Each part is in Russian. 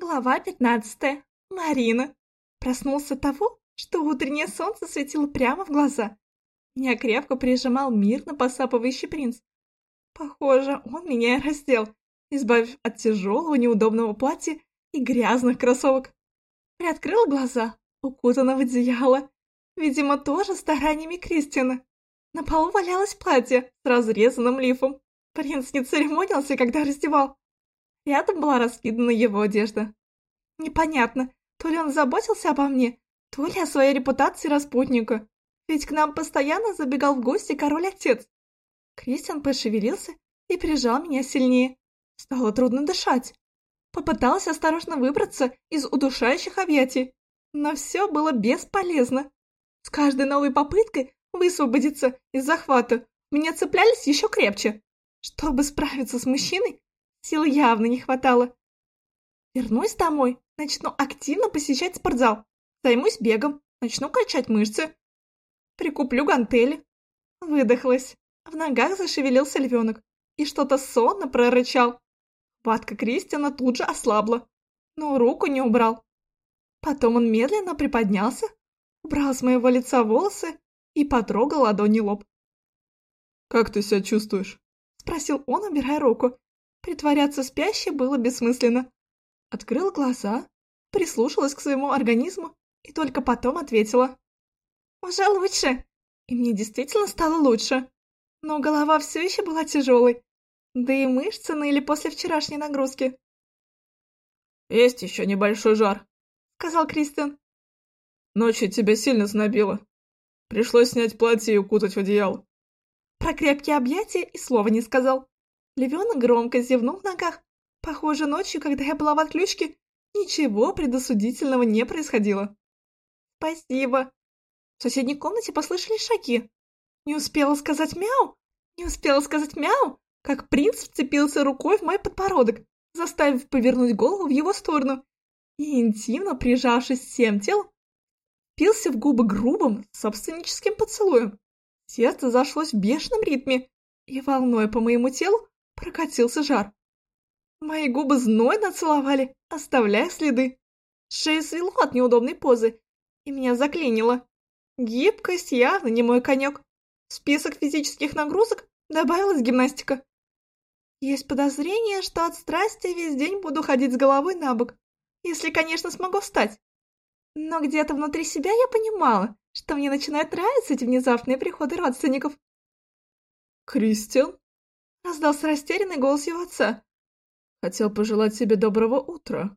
Глава пятнадцатая. Марина. Проснулся того, что утреннее солнце светило прямо в глаза. Меня крепко прижимал мирно посапывающий принц. Похоже, он меня и раздел, избавив от тяжелого неудобного платья и грязных кроссовок. Приоткрыл глаза, укутана в одеяло. Видимо, тоже стараниями Кристина. На полу валялось платье с разрезанным лифом. Принц не церемонился, когда раздевал. Рядом была раскидана его одежда. Непонятно, то ли он заботился обо мне, то ли о своей репутации распутника. Ведь к нам постоянно забегал в гости король-отец. Кристиан пошевелился и прижал меня сильнее. Стало трудно дышать. Попытался осторожно выбраться из удушающих объятий, но все было бесполезно. С каждой новой попыткой высвободиться из захвата меня цеплялись еще крепче. Чтобы справиться с мужчиной, Сил явно не хватало. Вернусь домой, начну активно посещать спортзал. Займусь бегом, начну качать мышцы. Прикуплю гантели. Выдохлась. В ногах зашевелился львенок и что-то сонно прорычал. Хватка Кристиана тут же ослабла, но руку не убрал. Потом он медленно приподнялся, убрал с моего лица волосы и потрогал ладони лоб. «Как ты себя чувствуешь?» — спросил он, убирая руку. Притворяться спящей было бессмысленно. Открыла глаза, прислушалась к своему организму и только потом ответила. «Уже лучше!» И мне действительно стало лучше. Но голова все еще была тяжелой. Да и мышцы ныли после вчерашней нагрузки. «Есть еще небольшой жар», — сказал Кристиан. «Ночью тебя сильно знобило. Пришлось снять платье и укутать в одеяло». Про крепкие объятия и слова не сказал. Левенок громко зевнул в ногах. Похоже, ночью, когда я была в отключке, ничего предосудительного не происходило. Спасибо. В соседней комнате послышались шаги. Не успела сказать мяу, не успела сказать мяу, как принц вцепился рукой в мой подбородок, заставив повернуть голову в его сторону, и, интимно прижавшись всем телом, пился в губы грубым, собственническим поцелуем. Сердце зашлось в бешеном ритме, и волной по моему телу прокатился жар. Мои губы знойно целовали, оставляя следы. Шею свело от неудобной позы, и меня заклинило. Гибкость явно не мой конек. В список физических нагрузок добавилась гимнастика. Есть подозрение, что от страсти весь день буду ходить с головой на бок, если, конечно, смогу встать. Но где-то внутри себя я понимала, что мне начинают нравиться эти внезапные приходы родственников. «Кристиан?» — раздался растерянный голос его отца. «Хотел пожелать тебе доброго утра».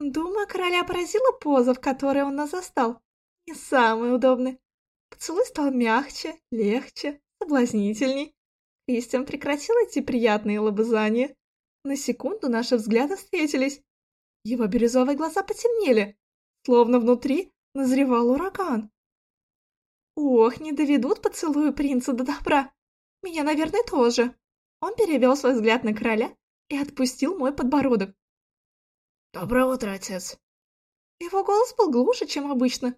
Думаю, короля поразила поза, в которой он нас застал. Не самый удобный. Поцелуй стал мягче, легче, соблазнительней. Кристиан прекратил эти приятные лобызания. На секунду наши взгляды встретились. Его бирюзовые глаза потемнели, словно внутри назревал ураган. Ох, не доведут поцелую принца до добра. Меня, наверное, тоже. Он перевел свой взгляд на короля и отпустил мой подбородок. «Доброе утро, отец!» Его голос был глуше, чем обычно.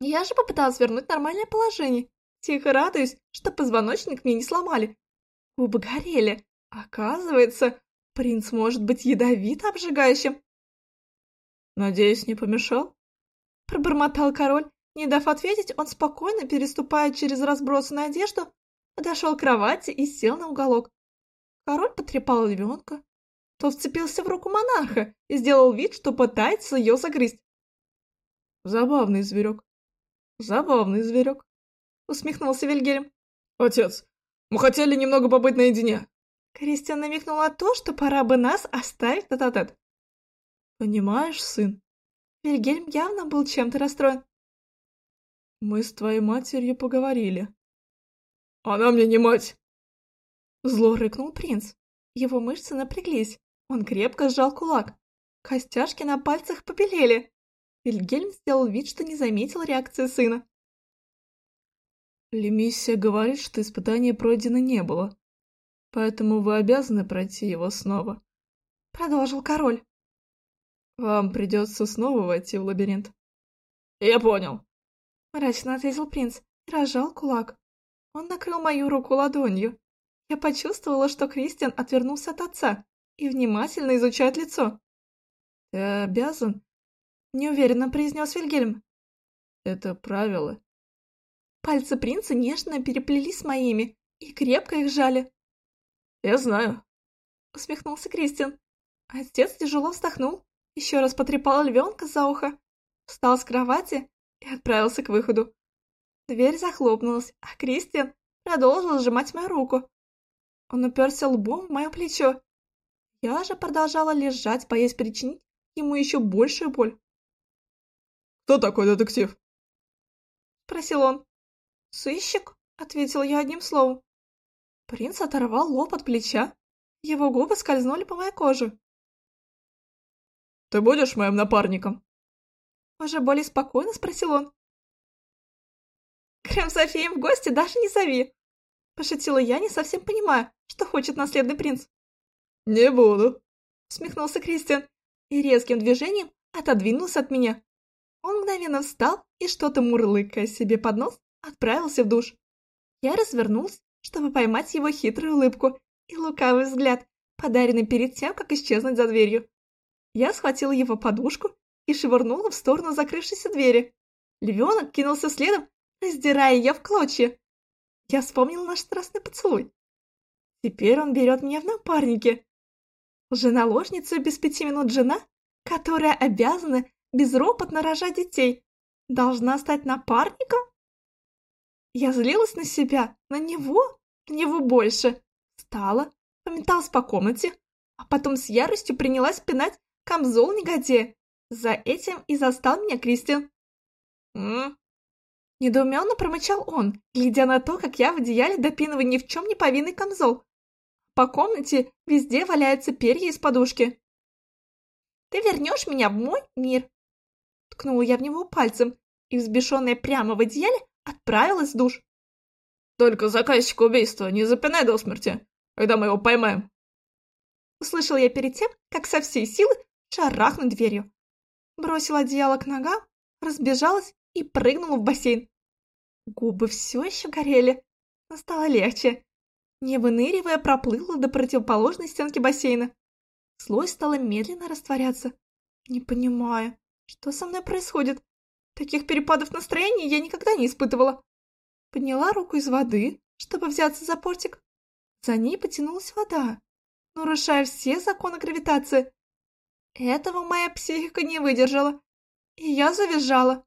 Я же попыталась вернуть нормальное положение, тихо радуясь, что позвоночник мне не сломали. Губы горели. Оказывается, принц может быть ядовит обжигающим. «Надеюсь, не помешал?» Пробормотал король. Не дав ответить, он спокойно, переступая через разбросанную одежду, подошел к кровати и сел на уголок. Король потрепал львенка. Тот вцепился в руку монарха и сделал вид, что пытается ее загрызть. «Забавный зверек. Забавный зверек», — усмехнулся Вильгельм. «Отец, мы хотели немного побыть наедине». Кристиан намекнул на то, что пора бы нас оставить тет, -тет. «Понимаешь, сын?» Вильгельм явно был чем-то расстроен. «Мы с твоей матерью поговорили. «Она мне не мать!» Зло рыкнул принц. Его мышцы напряглись. Он крепко сжал кулак. Костяшки на пальцах побелели. Вильгельм сделал вид, что не заметил реакции сына. Лемиссия говорит, что испытание пройдено не было, поэтому вы обязаны пройти его снова. Продолжил король. Вам придется снова войти в лабиринт. Я понял. Мрачно ответил принц и разжал кулак. Он накрыл мою руку ладонью. Я почувствовала, что Кристиан отвернулся от отца и внимательно изучают лицо. «Ты обязан?» — неуверенно произнес Вильгельм. «Это правило». Пальцы принца нежно переплелись с моими и крепко их жали. «Я знаю», — усмехнулся Кристиан. Отец тяжело вздохнул, еще раз потрепал львенка за ухо, встал с кровати и отправился к выходу. Дверь захлопнулась, а Кристиан продолжил сжимать мою руку. Он уперся лбом в мое плечо. Я же продолжала лежать, боясь причинить ему еще большую боль. «Кто такой детектив?» — спросил он. «Сыщик», — ответил я одним словом. Принц оторвал лоб от плеча. Его губы скользнули по моей коже. «Ты будешь моим напарником?» Уже более спокойно спросил он. «Крем Софием в гости даже не зови!» Пошутила я, не совсем понимая, что хочет наследный принц. «Не буду», — смехнулся Кристиан и резким движением отодвинулся от меня. Он мгновенно встал и, что-то мурлыкая себе под нос, отправился в душ. Я развернулся, чтобы поймать его хитрую улыбку и лукавый взгляд, подаренный перед тем, как исчезнуть за дверью. Я схватила его подушку и швырнула в сторону закрывшейся двери. Львенок кинулся следом, раздирая ее в клочья. Я вспомнила наш страстный поцелуй. Теперь он берет меня в напарники. Жена-ложница без пяти минут жена, которая обязана безропотно рожать детей, должна стать напарником? Я злилась на себя, на него, на него больше. Встала, пометалась по комнате, а потом с яростью принялась пинать камзол негодяя. За этим и застал меня Кристиан. «М? Недоуменно промычал он, глядя на то, как я в одеяле допинываю ни в чем не повинный камзол. По комнате везде валяются перья из подушки. «Ты вернешь меня в мой мир!» Ткнула я в него пальцем и, взбешенная прямо в одеяле, отправилась в душ. «Только заказчика убийства не запинай до смерти, когда мы его поймаем!» Услышал я перед тем, как со всей силы шарахнуть дверью. Бросила одеяло к ногам, разбежалась и прыгнула в бассейн. Губы все еще горели, но стало легче. Не выныривая, проплыла до противоположной стенки бассейна. Слой стало медленно растворяться. Не понимаю, что со мной происходит. Таких перепадов настроения я никогда не испытывала. Подняла руку из воды, чтобы взяться за портик. За ней потянулась вода, нарушая все законы гравитации. Этого моя психика не выдержала, и я завизжала.